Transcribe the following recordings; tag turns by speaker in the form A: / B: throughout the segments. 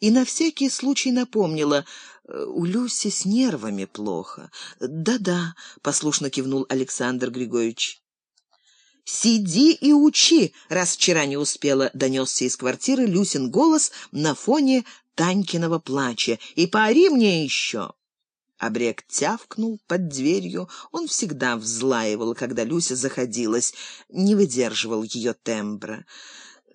A: и на всякий случай напомнила, «Э, у Люси с нервами плохо. «Да-да», — послушно кивнул Александр Григорьевич. «Сиди и учи, раз вчера не успела», — донесся из квартиры Люсин голос на фоне Танькиного плача. «И поори мне еще!» Обрек тявкнул под дверью. Он всегда взлаивал, когда Люся заходилась, не выдерживал ее тембра.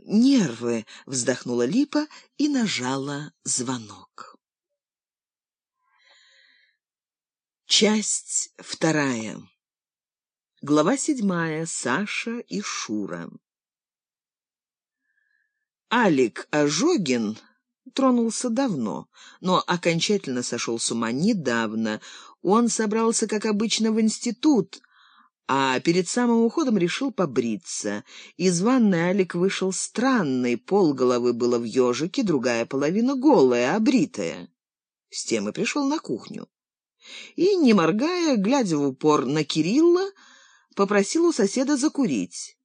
A: «Нервы!» — вздохнула Липа и нажала звонок. Часть вторая. Глава седьмая. Саша и Шура. Алик Ожогин тронулся давно, но окончательно сошел с ума недавно. Он собрался, как обычно, в институт, а перед самым уходом решил побриться. Из ванной Алик вышел странный, пол головы было в ежике, другая половина голая, обритая. С тем и пришел на кухню. И, не моргая, глядя в упор на Кирилла, попросил у соседа закурить.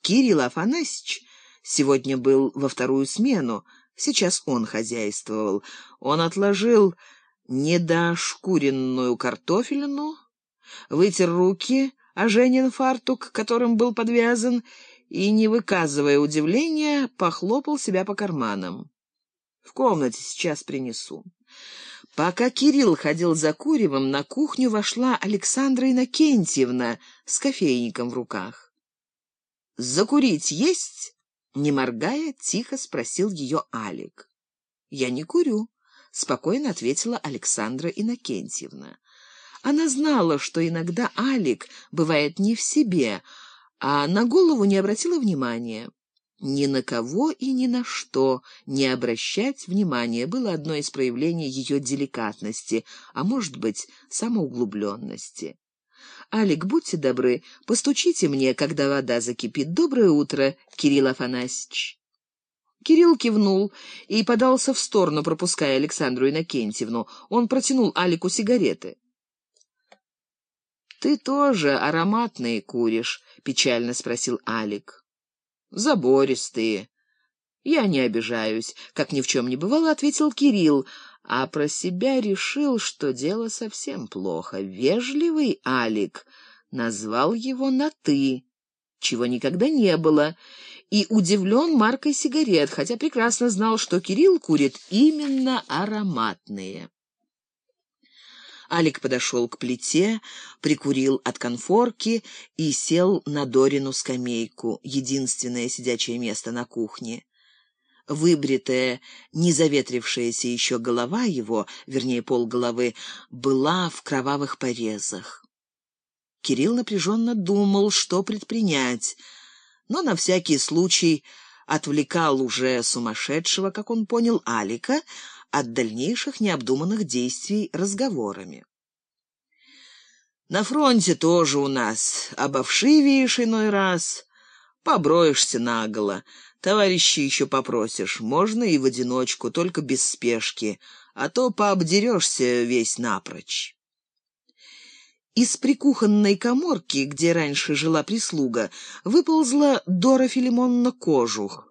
A: Кирилл Афанасьевич сегодня был во вторую смену, сейчас он хозяйствовал. Он отложил недошкуренную картофелину, вытер руки о Женин фартук, которым был подвязан, и, не выказывая удивления, похлопал себя по карманам. «В комнате сейчас принесу». Пока Кирилл ходил за куревом, на кухню вошла Александра Иннокентьевна с кофейником в руках. «Закурить есть?» — не моргая, тихо спросил ее Алик. «Я не курю», — спокойно ответила Александра Иннокентьевна. Она знала, что иногда Алик бывает не в себе, а на голову не обратила внимания. Ни на кого и ни на что не обращать внимания было одно из проявлений ее деликатности, а может быть, самоуглубленности. «Алик, будьте добры, постучите мне, когда вода закипит. Доброе утро, Кирилл Афанасьевич». Кирилл кивнул и подался в сторону, пропуская Александру Иннокентьевну. Он протянул Алику сигареты. «Ты тоже ароматные куришь?» — печально спросил Алик забористые. Я не обижаюсь, как ни в чем не бывало, ответил Кирилл, а про себя решил, что дело совсем плохо. Вежливый Алик назвал его на «ты», чего никогда не было, и удивлен маркой сигарет, хотя прекрасно знал, что Кирилл курит именно ароматные. Алик подошел к плите, прикурил от конфорки и сел на Дорину скамейку, единственное сидячее место на кухне. Выбритая, не заветрившаяся еще голова его, вернее, полголовы, была в кровавых порезах. Кирилл напряженно думал, что предпринять, но на всякий случай отвлекал уже сумасшедшего, как он понял, Алика, от дальнейших необдуманных действий разговорами. На фронте тоже у нас обовшивеешь иной раз, поброешься наголо, товарищи еще попросишь, можно и в одиночку, только без спешки, а то пообдерешься весь напрочь. Из прикухонной коморки, где раньше жила прислуга, выползла Дора Филимонна Кожух.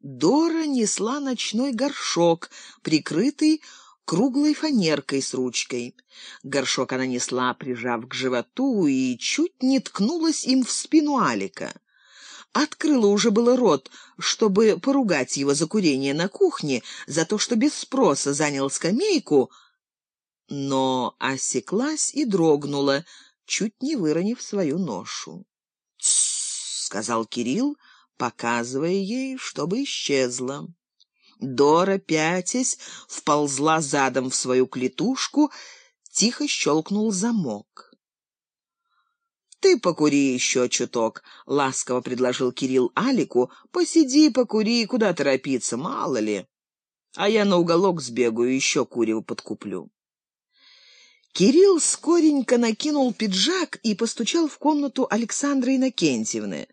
A: Дора несла ночной горшок, прикрытый круглой фанеркой с ручкой. Горшок она несла, прижав к животу, и чуть не ткнулась им в спину Алика. Открыла уже было рот, чтобы поругать его за курение на кухне, за то, что без спроса занял скамейку, но осеклась и дрогнула, чуть не выронив свою ношу. Сказал Кирилл, — показывая ей, чтобы исчезла. Дора, пятясь, вползла задом в свою клетушку, тихо щелкнул замок. «Ты покури еще чуток», — ласково предложил Кирилл Алику. «Посиди, покури, куда торопиться, мало ли. А я на уголок сбегаю, еще курево подкуплю». Кирилл скоренько накинул пиджак и постучал в комнату Александры Иннокентьевны.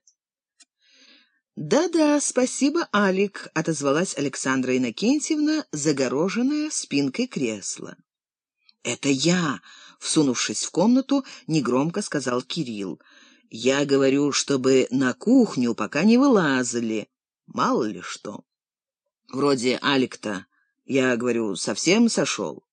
A: «Да-да, спасибо, Алик», — отозвалась Александра Иннокентьевна, загороженная спинкой кресла. «Это я», — всунувшись в комнату, негромко сказал Кирилл. «Я говорю, чтобы на кухню пока не вылазили. Мало ли что. Вроде Алик-то Я говорю, совсем сошел.